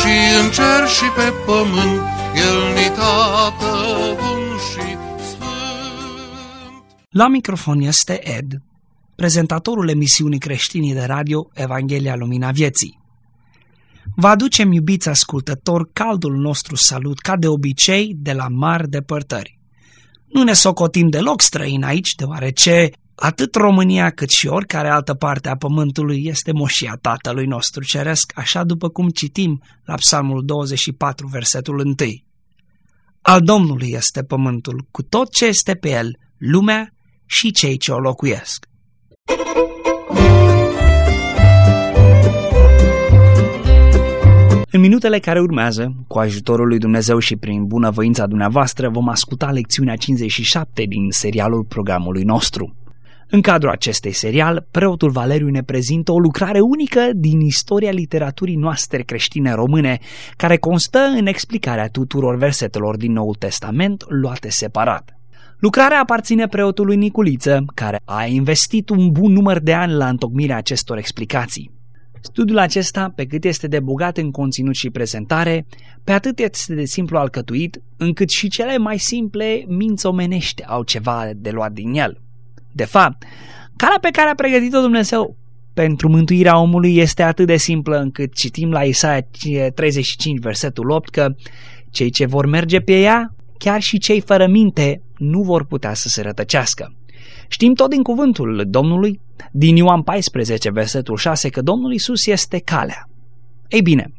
și în cer și pe pământ, El ni tată bun și sfânt. La microfon este Ed, prezentatorul emisiunii creștinii de radio Evanghelia Lumina Vieții. Vă aducem, iubiți ascultători, caldul nostru salut, ca de obicei, de la mari depărtări. Nu ne socotim deloc străini aici, deoarece atât România cât și oricare altă parte a pământului este moșia Tatălui nostru ceresc, așa după cum citim la Psalmul 24, versetul 1. Al Domnului este pământul, cu tot ce este pe el, lumea și cei ce o locuiesc. În minutele care urmează, cu ajutorul lui Dumnezeu și prin bunăvoința dumneavoastră, vom asculta lecțiunea 57 din serialul programului nostru. În cadrul acestei serial, preotul Valeriu ne prezintă o lucrare unică din istoria literaturii noastre creștine române, care constă în explicarea tuturor versetelor din Noul Testament luate separat. Lucrarea aparține preotului Niculiță, care a investit un bun număr de ani la întocmirea acestor explicații. Studiul acesta, pe cât este de bogat în conținut și prezentare, pe atât este de simplu alcătuit, încât și cele mai simple minți omenești au ceva de luat din el. De fapt, calea pe care a pregătit-o Dumnezeu pentru mântuirea omului este atât de simplă încât citim la Isaia 35, versetul 8, că cei ce vor merge pe ea, chiar și cei fără minte, nu vor putea să se rătăcească. Știm tot din cuvântul Domnului, din Ioan 14, versetul 6, că Domnul Isus este calea. Ei bine,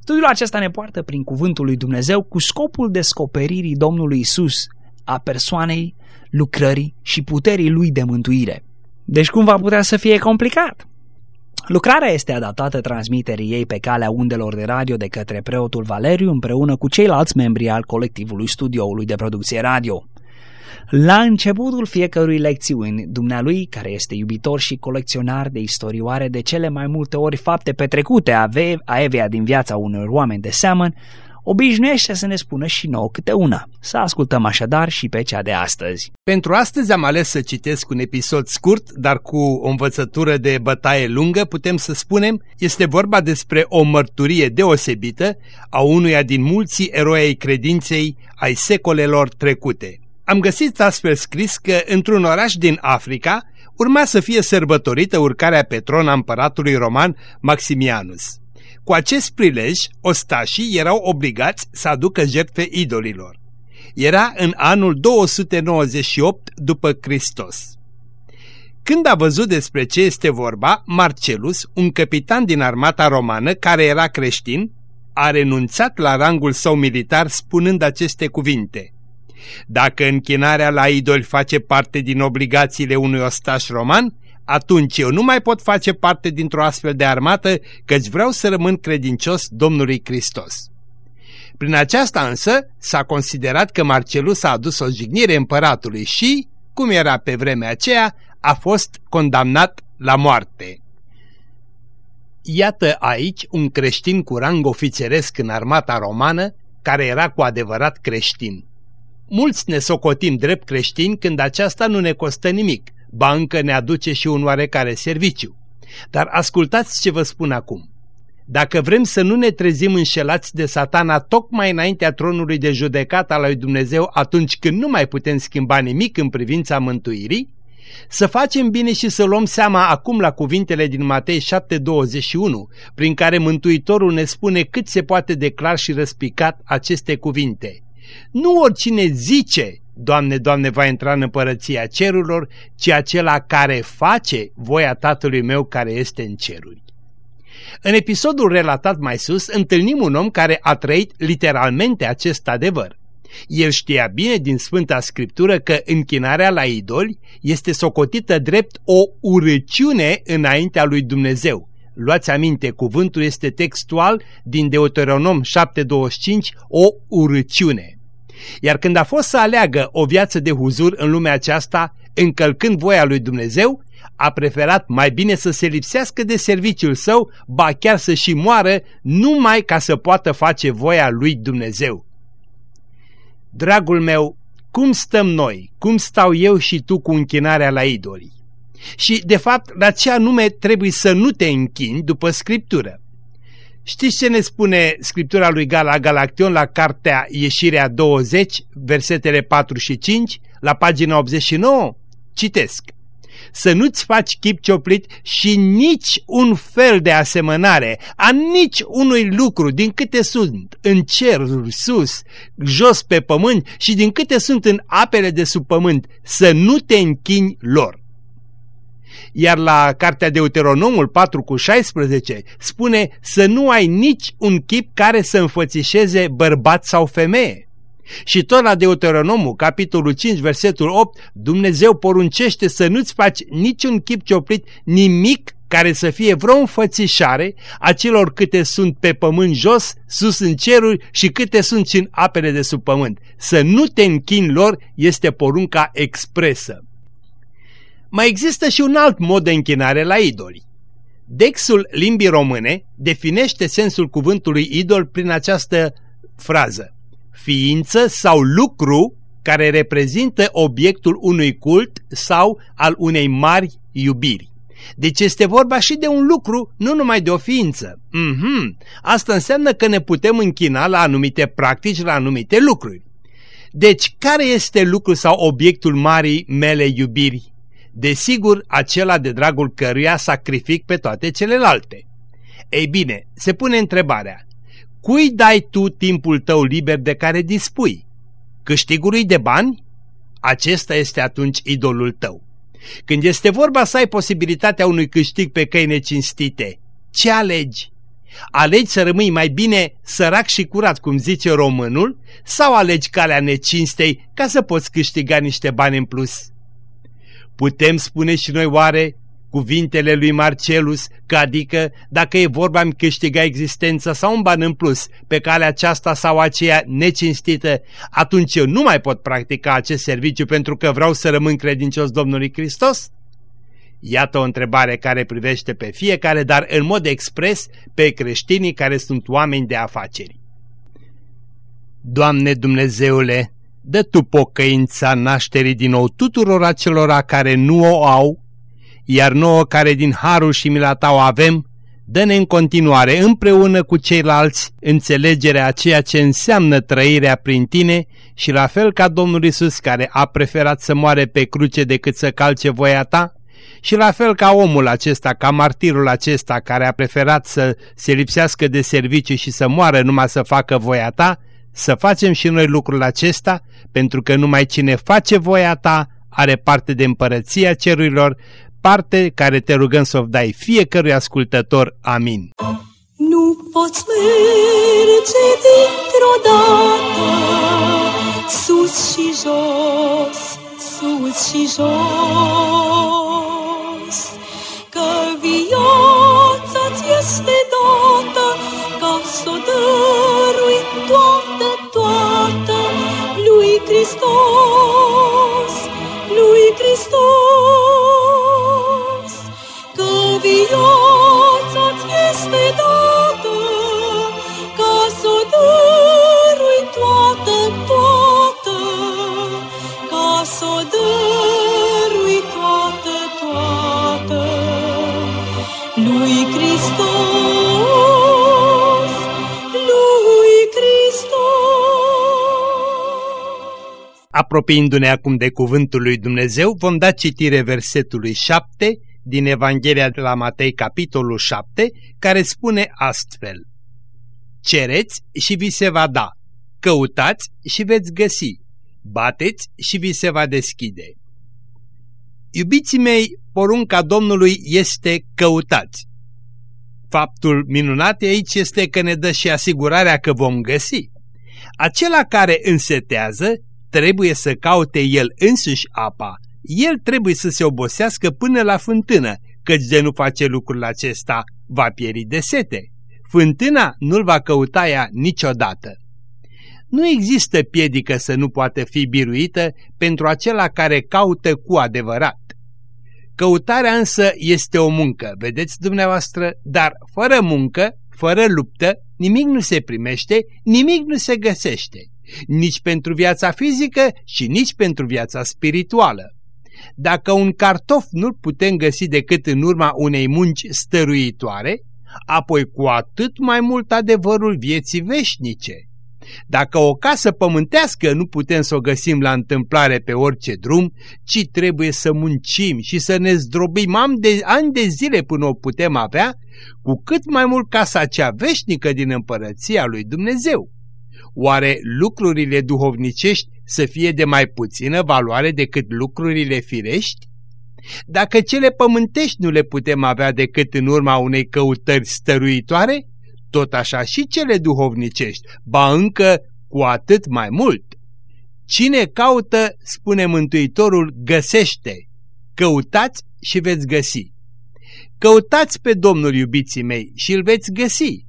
studiul acesta ne poartă prin cuvântul lui Dumnezeu cu scopul descoperirii Domnului Isus, a persoanei, lucrării și puterii lui de mântuire. Deci cum va putea să fie complicat? Lucrarea este adaptată transmiterii ei pe calea undelor de radio de către preotul Valeriu împreună cu ceilalți membri al colectivului studioului de producție radio. La începutul fiecărui lecțiuni, dumnealui, care este iubitor și colecționar de istorioare de cele mai multe ori fapte petrecute a, a Evea din viața unor oameni de seamăn, obișnuiește să ne spună și nouă câte una. Să ascultăm așadar și pe cea de astăzi. Pentru astăzi am ales să citesc un episod scurt, dar cu o învățătură de bătaie lungă, putem să spunem, este vorba despre o mărturie deosebită a unuia din mulți eroi ai credinței ai secolelor trecute. Am găsit astfel scris că într-un oraș din Africa urma să fie sărbătorită urcarea pe tron a împăratului roman Maximianus. Cu acest prilej, ostașii erau obligați să aducă jertfe idolilor. Era în anul 298 după Hristos. Când a văzut despre ce este vorba, Marcelus, un capitan din armata romană care era creștin, a renunțat la rangul său militar spunând aceste cuvinte. Dacă închinarea la idoli face parte din obligațiile unui ostaș roman, atunci eu nu mai pot face parte dintr-o astfel de armată, căci vreau să rămân credincios Domnului Hristos. Prin aceasta însă s-a considerat că Marcelus a adus o jignire împăratului și, cum era pe vremea aceea, a fost condamnat la moarte. Iată aici un creștin cu rang ofițeresc în armata romană, care era cu adevărat creștin. Mulți ne socotim drept creștini când aceasta nu ne costă nimic, ba încă ne aduce și un oarecare serviciu. Dar ascultați ce vă spun acum. Dacă vrem să nu ne trezim înșelați de satana tocmai înaintea tronului de judecată al lui Dumnezeu atunci când nu mai putem schimba nimic în privința mântuirii, să facem bine și să luăm seama acum la cuvintele din Matei 7:21, prin care Mântuitorul ne spune cât se poate declar și răspicat aceste cuvinte. Nu oricine zice, Doamne, Doamne, va intra în împărăția cerurilor, ci acela care face voia Tatălui meu care este în ceruri. În episodul relatat mai sus, întâlnim un om care a trăit literalmente acest adevăr. El știa bine din Sfânta Scriptură că închinarea la idoli este socotită drept o urăciune înaintea lui Dumnezeu, Luați aminte, cuvântul este textual din Deuteronom 7.25, o urăciune. Iar când a fost să aleagă o viață de huzur în lumea aceasta, încălcând voia lui Dumnezeu, a preferat mai bine să se lipsească de serviciul său, ba chiar să și moară, numai ca să poată face voia lui Dumnezeu. Dragul meu, cum stăm noi, cum stau eu și tu cu închinarea la idolii? Și, de fapt, la ce anume trebuie să nu te închini după Scriptură? Știți ce ne spune Scriptura lui Gala Galaction la cartea Ieșirea 20, versetele 4 și 5, la pagina 89? Citesc să nu-ți faci chip cioplit și nici un fel de asemănare a nici unui lucru din câte sunt în ceruri sus, jos pe pământ și din câte sunt în apele de sub pământ, să nu te închini lor. Iar la cartea Deuteronomul 4 cu 16 spune să nu ai nici un chip care să înfățișeze bărbat sau femeie și tot la Deuteronomul, capitolul 5, versetul 8, Dumnezeu poruncește să nu-ți faci niciun chip cioplit, nimic care să fie vreo înfățișare a celor câte sunt pe pământ jos, sus în ceruri și câte sunt și în apele de sub pământ. Să nu te închini lor este porunca expresă. Mai există și un alt mod de închinare la idoli. Dexul limbii române definește sensul cuvântului idol prin această frază ființă sau lucru care reprezintă obiectul unui cult sau al unei mari iubiri. Deci este vorba și de un lucru, nu numai de o ființă. Mm -hmm. Asta înseamnă că ne putem închina la anumite practici, la anumite lucruri. Deci, care este lucru sau obiectul marii mele iubiri? Desigur, acela de dragul căruia sacrific pe toate celelalte. Ei bine, se pune întrebarea, Cui dai tu timpul tău liber de care dispui? Câștigului de bani? Acesta este atunci idolul tău. Când este vorba să ai posibilitatea unui câștig pe căi necinstite, ce alegi? Alegi să rămâi mai bine sărac și curat, cum zice românul, sau alegi calea necinstei ca să poți câștiga niște bani în plus? Putem spune și noi oare cuvintele lui Marcelus, că adică dacă e vorba îmi câștiga existența sau un ban în plus pe calea aceasta sau aceea necinstită, atunci eu nu mai pot practica acest serviciu pentru că vreau să rămân credincios Domnului Hristos? Iată o întrebare care privește pe fiecare, dar în mod expres pe creștinii care sunt oameni de afaceri. Doamne Dumnezeule, dă Tu pocăința nașterii din nou tuturor acelora care nu o au iar nouă care din harul și mila ta o avem, dă-ne în continuare împreună cu ceilalți înțelegerea a ceea ce înseamnă trăirea prin tine și la fel ca Domnul Isus care a preferat să moare pe cruce decât să calce voia ta, și la fel ca omul acesta, ca martirul acesta care a preferat să se lipsească de serviciu și să moară numai să facă voia ta, să facem și noi lucrul acesta, pentru că numai cine face voia ta are parte de împărăția cerurilor, parte care te rugăm să o dai fiecărui ascultător. Amin. Nu poți merge dintr-o dată sus și jos, sus și jos, lui Hristos, lui Hristos. viața-ți este dată, ca să o dărui toată, toată, ca să o dărui Apropiindu-ne acum de cuvântul lui Dumnezeu, vom da citire versetului 7 din Evanghelia de la Matei, capitolul 7, care spune astfel Cereți și vi se va da, căutați și veți găsi, bateți și vi se va deschide. Iubiții mei, porunca Domnului este căutați. Faptul minunat aici este că ne dă și asigurarea că vom găsi. Acela care însetează trebuie să caute el însuși apa el trebuie să se obosească până la fântână, căci de nu face lucrul acesta, va pieri de sete. Fântâna nu-l va căuta ea niciodată. Nu există piedică să nu poată fi biruită pentru acela care caută cu adevărat. Căutarea însă este o muncă, vedeți dumneavoastră, dar fără muncă, fără luptă, nimic nu se primește, nimic nu se găsește, nici pentru viața fizică și nici pentru viața spirituală. Dacă un cartof nu-l putem găsi decât în urma unei munci stăruitoare, apoi cu atât mai mult adevărul vieții veșnice. Dacă o casă pământească nu putem să o găsim la întâmplare pe orice drum, ci trebuie să muncim și să ne zdrobim am de, ani de zile până o putem avea, cu cât mai mult casa cea veșnică din împărăția lui Dumnezeu. Oare lucrurile duhovnicești să fie de mai puțină valoare decât lucrurile firești? Dacă cele pământești nu le putem avea decât în urma unei căutări stăruitoare, tot așa și cele duhovnicești, ba încă cu atât mai mult. Cine caută, spune Mântuitorul, găsește. Căutați și veți găsi. Căutați pe Domnul, iubiții mei, și îl veți găsi.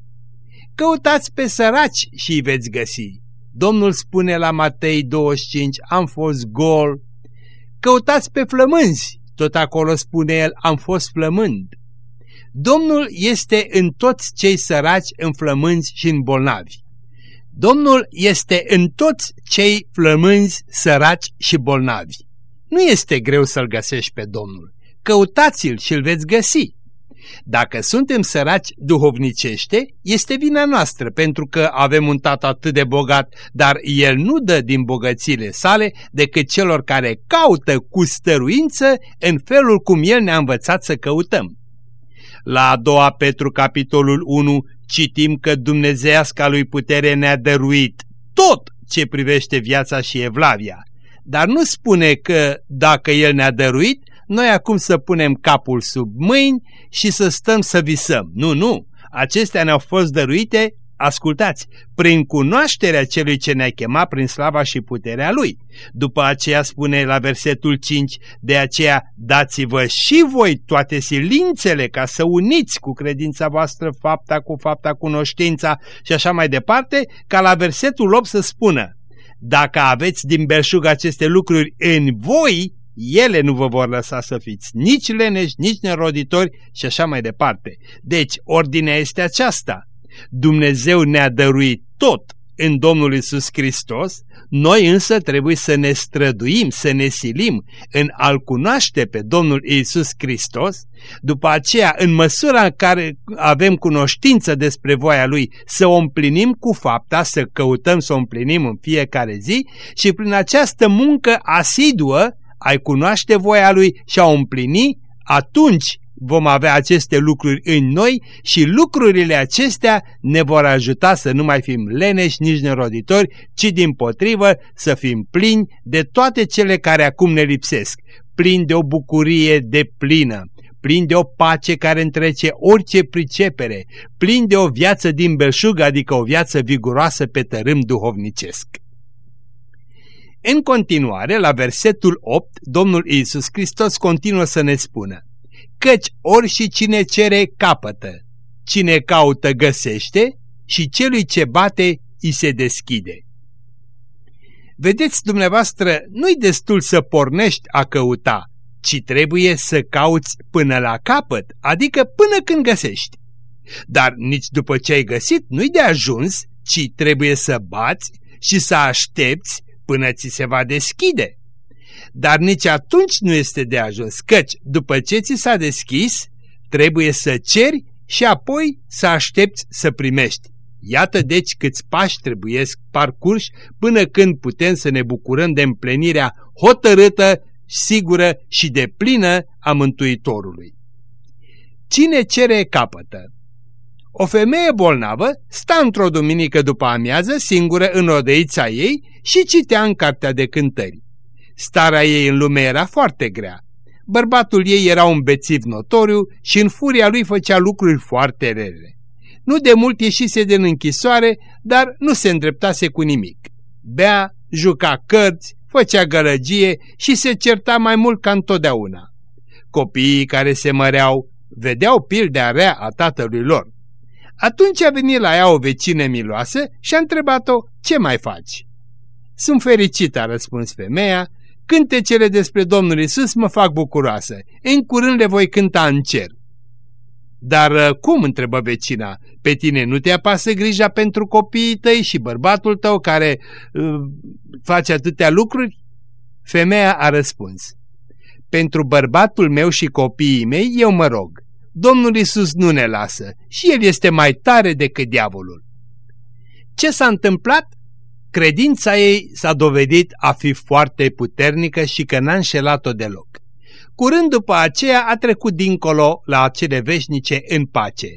Căutați pe săraci și îi veți găsi. Domnul spune la Matei 25, am fost gol. Căutați pe flămânzi, tot acolo spune el, am fost flămând. Domnul este în toți cei săraci, în flămânzi și în bolnavi. Domnul este în toți cei flămânzi, săraci și bolnavi. Nu este greu să-L găsești pe Domnul. Căutați-L și îl veți găsi. Dacă suntem săraci duhovnicește, este vina noastră pentru că avem un tată atât de bogat, dar el nu dă din bogățile sale decât celor care caută cu stăruință în felul cum el ne-a învățat să căutăm. La a doua Petru, capitolul 1, citim că Dumnezeiasca lui putere ne-a dăruit tot ce privește viața și evlavia. Dar nu spune că dacă El ne-a dăruit, noi acum să punem capul sub mâini și să stăm să visăm. Nu, nu, acestea ne-au fost dăruite, ascultați, prin cunoașterea celui ce ne-a chemat prin slava și puterea Lui. După aceea spune la versetul 5, de aceea dați-vă și voi toate silințele ca să uniți cu credința voastră fapta cu fapta cunoștința și așa mai departe, ca la versetul 8 să spună, dacă aveți din belșug aceste lucruri în voi, ele nu vă vor lăsa să fiți nici leneși, nici neroditori și așa mai departe. Deci, ordinea este aceasta. Dumnezeu ne-a dăruit tot în Domnul Isus Hristos, noi însă trebuie să ne străduim, să ne silim în a-L cunoaște pe Domnul Isus Hristos, după aceea, în măsura în care avem cunoștință despre voia Lui, să o împlinim cu fapta, să căutăm să o împlinim în fiecare zi și prin această muncă asiduă ai cunoaște voia Lui și a o împlini, atunci vom avea aceste lucruri în noi și lucrurile acestea ne vor ajuta să nu mai fim leneși, nici neroditori, ci din potrivă să fim plini de toate cele care acum ne lipsesc, plini de o bucurie de plină, plini de o pace care întrece orice pricepere, plini de o viață din belșug, adică o viață viguroasă pe tărâm duhovnicesc. În continuare, la versetul 8, Domnul Iisus Hristos continuă să ne spună Căci ori și cine cere capătă, cine caută găsește și celui ce bate îi se deschide. Vedeți dumneavoastră, nu-i destul să pornești a căuta, ci trebuie să cauți până la capăt, adică până când găsești. Dar nici după ce ai găsit nu-i de ajuns, ci trebuie să bați și să aștepți până ți se va deschide. Dar nici atunci nu este de ajuns, căci după ce ți s-a deschis, trebuie să ceri și apoi să aștepți să primești. Iată deci câți pași trebuiesc parcurși până când putem să ne bucurăm de împlinirea hotărâtă, sigură și de plină a Mântuitorului. Cine cere capătă? O femeie bolnavă sta într-o duminică după amiază singură în odăița ei și citea în cartea de cântări. Starea ei în lume era foarte grea. Bărbatul ei era un bețiv notoriu și în furia lui făcea lucruri foarte rele. Nu de mult ieșise din închisoare, dar nu se îndreptase cu nimic. Bea, juca cărți, făcea gălăgie și se certa mai mult ca întotdeauna. Copiii care se măreau vedeau pildea rea a tatălui lor. Atunci a venit la ea o vecină miloasă și a întrebat-o, ce mai faci? Sunt fericită, a răspuns femeia, cântecele despre Domnul Isus mă fac bucuroasă, în curând le voi cânta în cer. Dar uh, cum, întrebă vecina, pe tine nu te apasă grija pentru copiii tăi și bărbatul tău care uh, face atâtea lucruri? Femeia a răspuns, pentru bărbatul meu și copiii mei eu mă rog, Domnul Isus nu ne lasă și El este mai tare decât diavolul. Ce s-a întâmplat? Credința ei s-a dovedit a fi foarte puternică și că n-a înșelat-o deloc. Curând după aceea a trecut dincolo la cele veșnice în pace,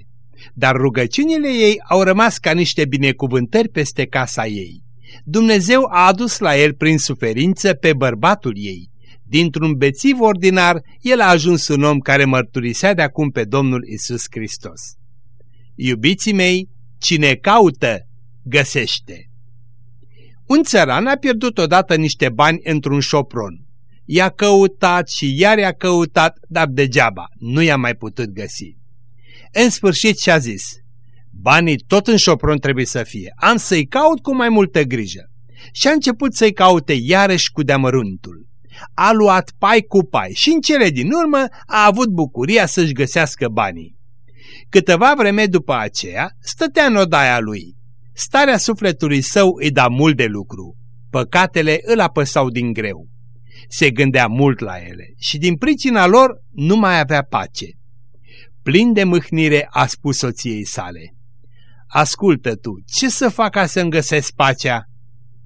dar rugăciunile ei au rămas ca niște binecuvântări peste casa ei. Dumnezeu a adus la el prin suferință pe bărbatul ei. Dintr-un bețiv ordinar, el a ajuns un om care mărturisea de acum pe Domnul Isus Hristos. Iubiții mei, cine caută, găsește. Un țăran a pierdut odată niște bani într-un șopron. I-a căutat și iar i-a căutat, dar degeaba, nu i-a mai putut găsi. În sfârșit și-a zis, banii tot în șopron trebuie să fie, am să-i caut cu mai multă grijă. Și a început să-i caute iarăși cu deamăruntul. A luat pai cu pai și în cele din urmă a avut bucuria să-și găsească banii. Câteva vreme după aceea stătea în odaia lui. Starea sufletului său îi da mult de lucru. Păcatele îl apăsau din greu se gândea mult la ele și din pricina lor nu mai avea pace. Plin de mâhnire a spus soției sale, Ascultă tu, ce să fac ca să-mi găsesc pacea?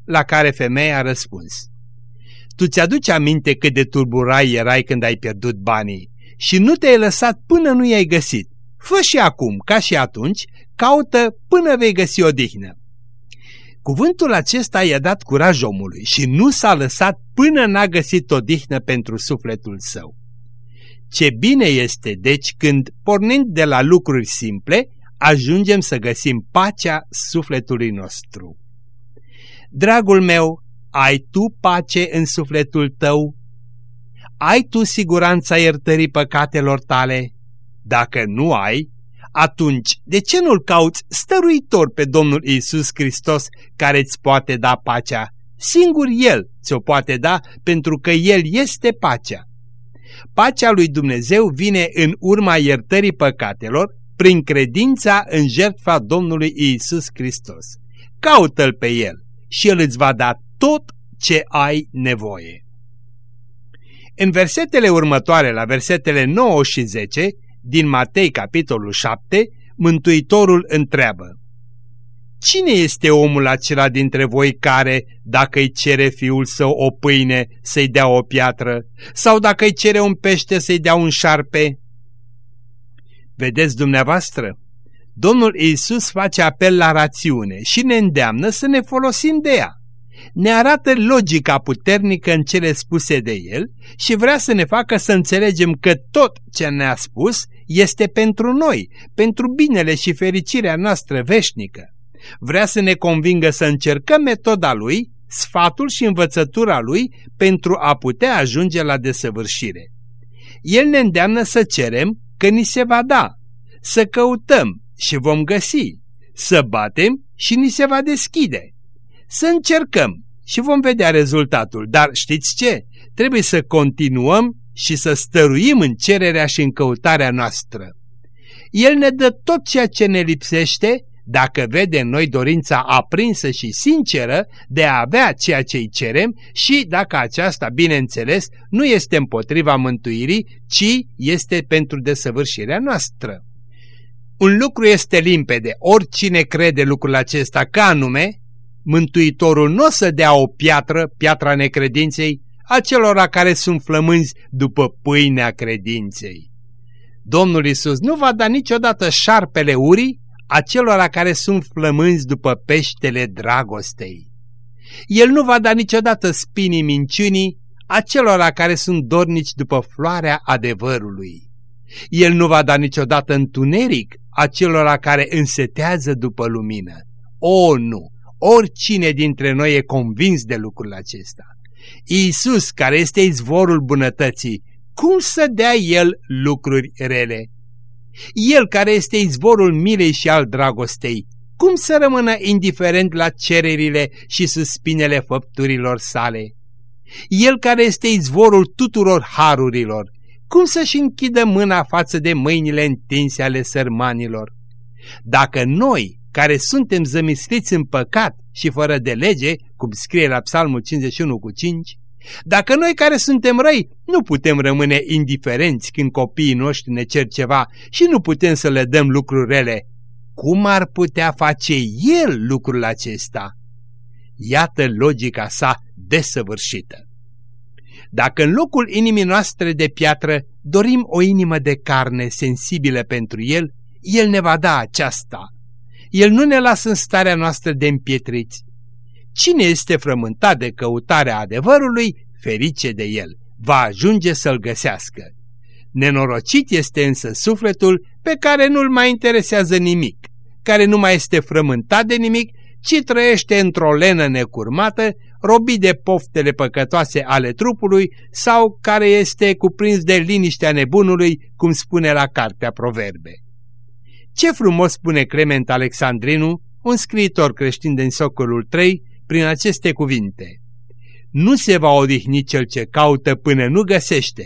La care femeia a răspuns, Tu ți-aduci aminte cât de turburai erai când ai pierdut banii și nu te-ai lăsat până nu i-ai găsit. Fă și acum, ca și atunci, caută până vei găsi odihnă. Cuvântul acesta i-a dat curaj omului și nu s-a lăsat până n-a găsit odihnă pentru sufletul său. Ce bine este, deci, când, pornind de la lucruri simple, ajungem să găsim pacea sufletului nostru. Dragul meu, ai tu pace în sufletul tău? Ai tu siguranța iertării păcatelor tale? Dacă nu ai, atunci de ce nu-L cauți stăruitor pe Domnul Isus Hristos care îți poate da pacea? Singur El ți-o poate da pentru că El este pacea. Pacea lui Dumnezeu vine în urma iertării păcatelor prin credința în jertfa Domnului Isus Hristos. Caută-L pe El și El îți va da tot ce ai nevoie. În versetele următoare, la versetele 9 și 10, din Matei, capitolul 7, Mântuitorul întreabă Cine este omul acela dintre voi care, dacă îi cere fiul său o pâine, să-i dea o piatră, sau dacă îi cere un pește, să-i dea un șarpe? Vedeți dumneavoastră, Domnul Iisus face apel la rațiune și ne îndeamnă să ne folosim de ea ne arată logica puternică în cele spuse de el și vrea să ne facă să înțelegem că tot ce ne-a spus este pentru noi, pentru binele și fericirea noastră veșnică. Vrea să ne convingă să încercăm metoda lui, sfatul și învățătura lui pentru a putea ajunge la desăvârșire. El ne îndeamnă să cerem că ni se va da, să căutăm și vom găsi, să batem și ni se va deschide să încercăm și vom vedea rezultatul. Dar știți ce? Trebuie să continuăm și să stăruim în cererea și în căutarea noastră. El ne dă tot ceea ce ne lipsește dacă vede în noi dorința aprinsă și sinceră de a avea ceea ce îi cerem și dacă aceasta, bineînțeles, nu este împotriva mântuirii, ci este pentru desăvârșirea noastră. Un lucru este limpede, oricine crede lucrul acesta ca anume, Mântuitorul nu o să dea o piatră, piatra necredinței, acelora care sunt flămânzi după pâinea credinței. Domnul Isus nu va da niciodată șarpele urii acelora care sunt flămânzi după peștele dragostei. El nu va da niciodată spinii minciunii acelora care sunt dornici după floarea adevărului. El nu va da niciodată întuneric acelora care însetează după lumină. O, nu! Oricine dintre noi e convins de lucrul acesta. Iisus, care este izvorul bunătății, cum să dea El lucruri rele? El care este izvorul milei și al dragostei, cum să rămână indiferent la cererile și suspinele făpturilor sale? El care este izvorul tuturor harurilor, cum să-și închidă mâna față de mâinile întinse ale sărmanilor? Dacă noi, care suntem zămisliți în păcat și fără de lege, cum scrie la Psalmul 51 cu 5, dacă noi care suntem răi nu putem rămâne indiferenți când copiii noștri ne cer ceva și nu putem să le dăm lucruri rele, cum ar putea face El lucrul acesta? Iată logica sa desăvârșită. Dacă în locul inimii noastre de piatră dorim o inimă de carne sensibilă pentru El, El ne va da aceasta. El nu ne lasă în starea noastră de împietriți. Cine este frământat de căutarea adevărului, ferice de el, va ajunge să-l găsească. Nenorocit este însă sufletul pe care nu-l mai interesează nimic, care nu mai este frământat de nimic, ci trăiește într-o lenă necurmată, robit de poftele păcătoase ale trupului sau care este cuprins de liniștea nebunului, cum spune la Cartea Proverbe. Ce frumos spune Clement Alexandrinu, un scriitor creștin din socolul 3, prin aceste cuvinte. Nu se va odihni cel ce caută până nu găsește,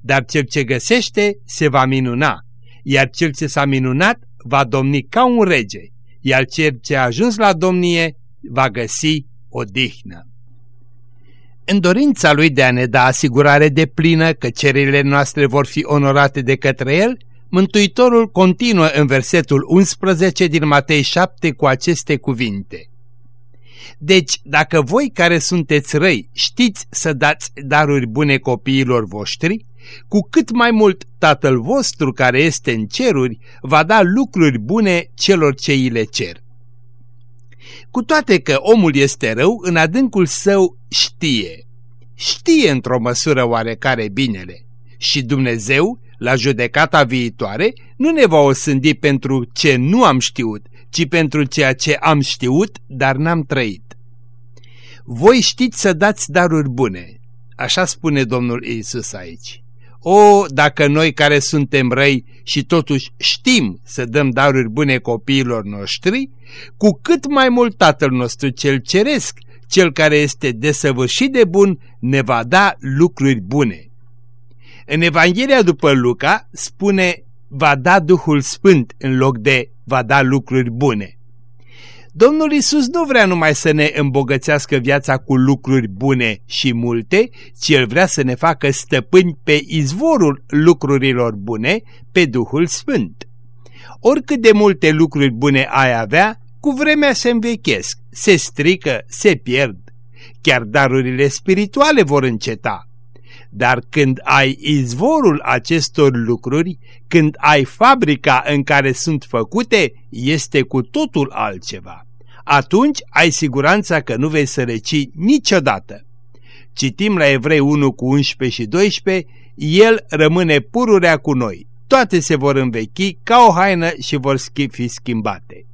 dar cel ce găsește se va minuna, iar cel ce s-a minunat va domni ca un rege, iar cel ce a ajuns la domnie va găsi odihnă. În dorința lui de a ne da asigurare de plină că cererile noastre vor fi onorate de către el, Mântuitorul continuă în versetul 11 din Matei 7 cu aceste cuvinte. Deci, dacă voi care sunteți răi știți să dați daruri bune copiilor voștri, cu cât mai mult Tatăl vostru care este în ceruri va da lucruri bune celor ce îi le cer. Cu toate că omul este rău, în adâncul său știe. Știe într-o măsură oarecare binele. Și Dumnezeu, la judecata viitoare, nu ne va osândi pentru ce nu am știut, ci pentru ceea ce am știut, dar n-am trăit. Voi știți să dați daruri bune, așa spune Domnul Iisus aici. O, dacă noi care suntem răi și totuși știm să dăm daruri bune copiilor noștri, cu cât mai mult Tatăl nostru cel ceresc, cel care este desăvârșit de bun, ne va da lucruri bune. În Evanghelia după Luca spune va da Duhul Sfânt în loc de va da lucruri bune. Domnul Isus nu vrea numai să ne îmbogățească viața cu lucruri bune și multe, ci El vrea să ne facă stăpâni pe izvorul lucrurilor bune, pe Duhul Sfânt. Oricât de multe lucruri bune ai avea, cu vremea se învechesc, se strică, se pierd. Chiar darurile spirituale vor înceta. Dar când ai izvorul acestor lucruri, când ai fabrica în care sunt făcute, este cu totul altceva. Atunci ai siguranța că nu vei sărăci niciodată. Citim la Evrei 1 cu 11 și 12, El rămâne pururea cu noi. Toate se vor învechi ca o haină și vor fi schimbate.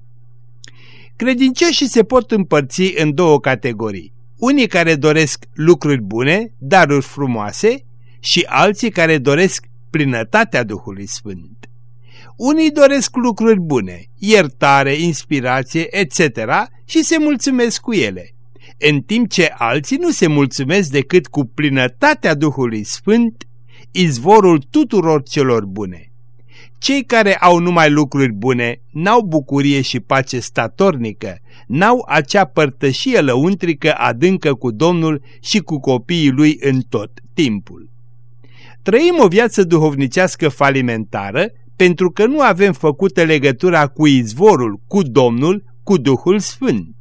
Credincioșii se pot împărți în două categorii unii care doresc lucruri bune, daruri frumoase și alții care doresc plinătatea Duhului Sfânt. Unii doresc lucruri bune, iertare, inspirație, etc. și se mulțumesc cu ele, în timp ce alții nu se mulțumesc decât cu plinătatea Duhului Sfânt, izvorul tuturor celor bune. Cei care au numai lucruri bune n-au bucurie și pace statornică, n-au acea părtășie lăuntrică adâncă cu Domnul și cu copiii lui în tot timpul. Trăim o viață duhovnicească falimentară pentru că nu avem făcută legătura cu izvorul, cu Domnul, cu Duhul Sfânt.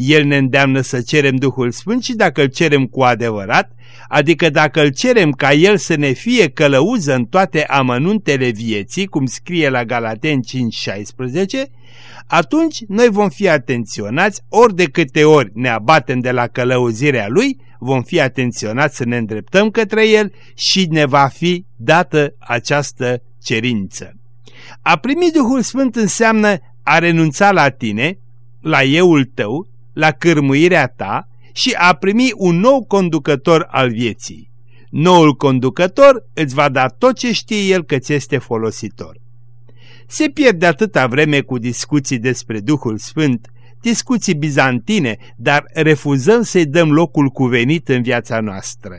El ne îndeamnă să cerem Duhul Sfânt și dacă îl cerem cu adevărat, adică dacă îl cerem ca El să ne fie călăuză în toate amănuntele vieții, cum scrie la Galaten 5.16, atunci noi vom fi atenționați, ori de câte ori ne abatem de la călăuzirea Lui, vom fi atenționați să ne îndreptăm către El și ne va fi dată această cerință. A primi Duhul Sfânt înseamnă a renunța la tine, la euul tău, la cârmuirea ta și a primi un nou conducător al vieții. Noul conducător îți va da tot ce știe el că ți este folositor. Se pierde atâta vreme cu discuții despre Duhul Sfânt, discuții bizantine, dar refuzăm să-i dăm locul cuvenit în viața noastră.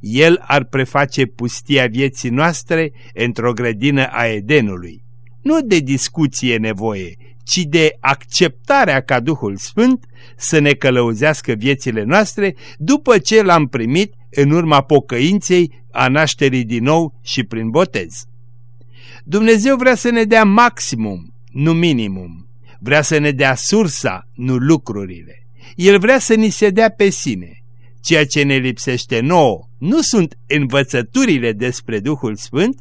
El ar preface pustia vieții noastre într-o grădină a Edenului. Nu de discuție nevoie, ci de acceptarea ca Duhul Sfânt să ne călăuzească viețile noastre după ce l-am primit în urma pocăinței, a nașterii din nou și prin botez. Dumnezeu vrea să ne dea maximum, nu minimum. Vrea să ne dea sursa, nu lucrurile. El vrea să ni se dea pe sine. Ceea ce ne lipsește nouă nu sunt învățăturile despre Duhul Sfânt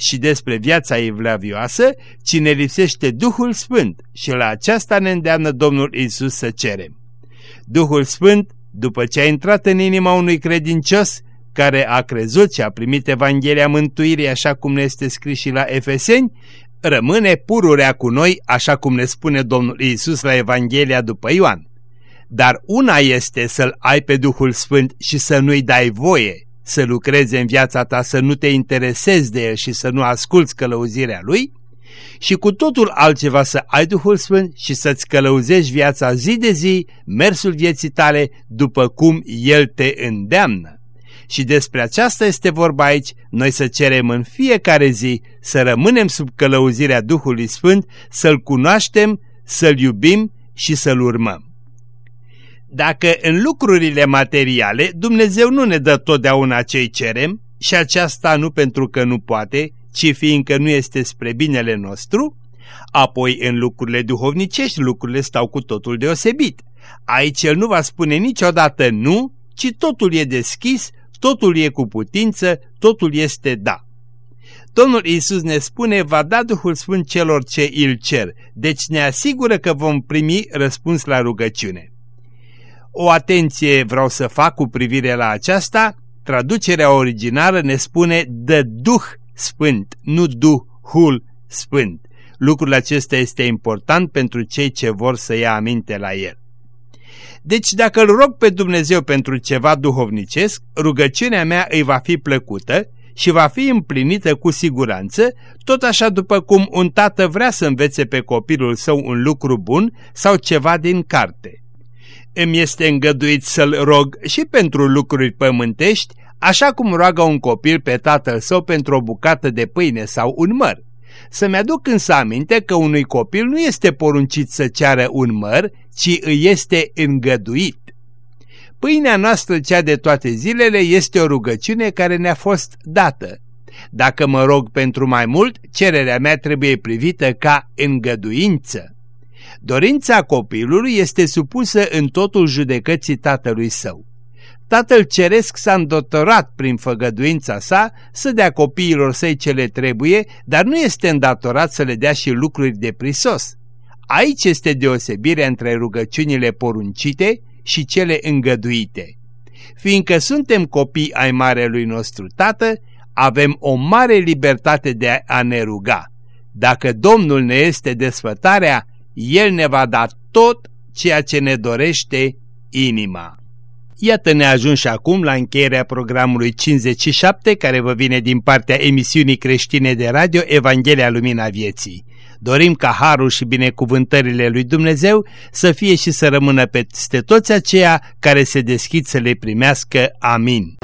și despre viața evlavioasă, ci ne lipsește Duhul Sfânt și la aceasta ne îndeamnă Domnul Isus să cerem. Duhul Sfânt, după ce a intrat în inima unui credincios, care a crezut și a primit Evanghelia Mântuirii așa cum ne este scris și la Efeseni, rămâne pururea cu noi, așa cum ne spune Domnul Isus la Evanghelia după Ioan. Dar una este să-L ai pe Duhul Sfânt și să nu-i dai voie să lucreze în viața ta, să nu te interesezi de El și să nu asculți călăuzirea Lui, și cu totul altceva să ai Duhul Sfânt și să-ți călăuzești viața zi de zi, mersul vieții tale după cum El te îndeamnă. Și despre aceasta este vorba aici, noi să cerem în fiecare zi să rămânem sub călăuzirea Duhului Sfânt, să-L cunoaștem, să-L iubim și să-L urmăm. Dacă în lucrurile materiale Dumnezeu nu ne dă totdeauna ce cerem, și aceasta nu pentru că nu poate, ci fiindcă nu este spre binele nostru, apoi în lucrurile duhovnicești lucrurile stau cu totul deosebit. Aici el nu va spune niciodată nu, ci totul e deschis, totul e cu putință, totul este da. Domnul Iisus ne spune, va da Duhul Sfânt celor ce îl cer, deci ne asigură că vom primi răspuns la rugăciune. O atenție vreau să fac cu privire la aceasta, traducerea originală ne spune de Duh Sfânt, nu Duhul Sfânt. Lucrul acesta este important pentru cei ce vor să ia aminte la el. Deci dacă îl rog pe Dumnezeu pentru ceva duhovnicesc, rugăciunea mea îi va fi plăcută și va fi împlinită cu siguranță, tot așa după cum un tată vrea să învețe pe copilul său un lucru bun sau ceva din carte. Îmi este îngăduit să-l rog și pentru lucruri pământești, așa cum roagă un copil pe tatăl său pentru o bucată de pâine sau un măr. Să-mi aduc însă aminte că unui copil nu este poruncit să ceară un măr, ci îi este îngăduit. Pâinea noastră, cea de toate zilele, este o rugăciune care ne-a fost dată. Dacă mă rog pentru mai mult, cererea mea trebuie privită ca îngăduință. Dorința copilului este supusă în totul judecății tatălui său. Tatăl Ceresc s-a îndatorat prin făgăduința sa să dea copiilor săi ce le trebuie, dar nu este îndatorat să le dea și lucruri de prisos. Aici este deosebirea între rugăciunile poruncite și cele îngăduite. Fiindcă suntem copii ai Marelui nostru Tată, avem o mare libertate de a ne ruga. Dacă Domnul ne este desfătarea, El ne va da tot ceea ce ne dorește inima. Iată ne și acum la încheierea programului 57 care vă vine din partea emisiunii creștine de radio Evanghelia Lumina Vieții. Dorim ca harul și binecuvântările lui Dumnezeu să fie și să rămână peste toți aceia care se deschid să le primească. Amin.